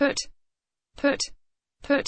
put, put, put.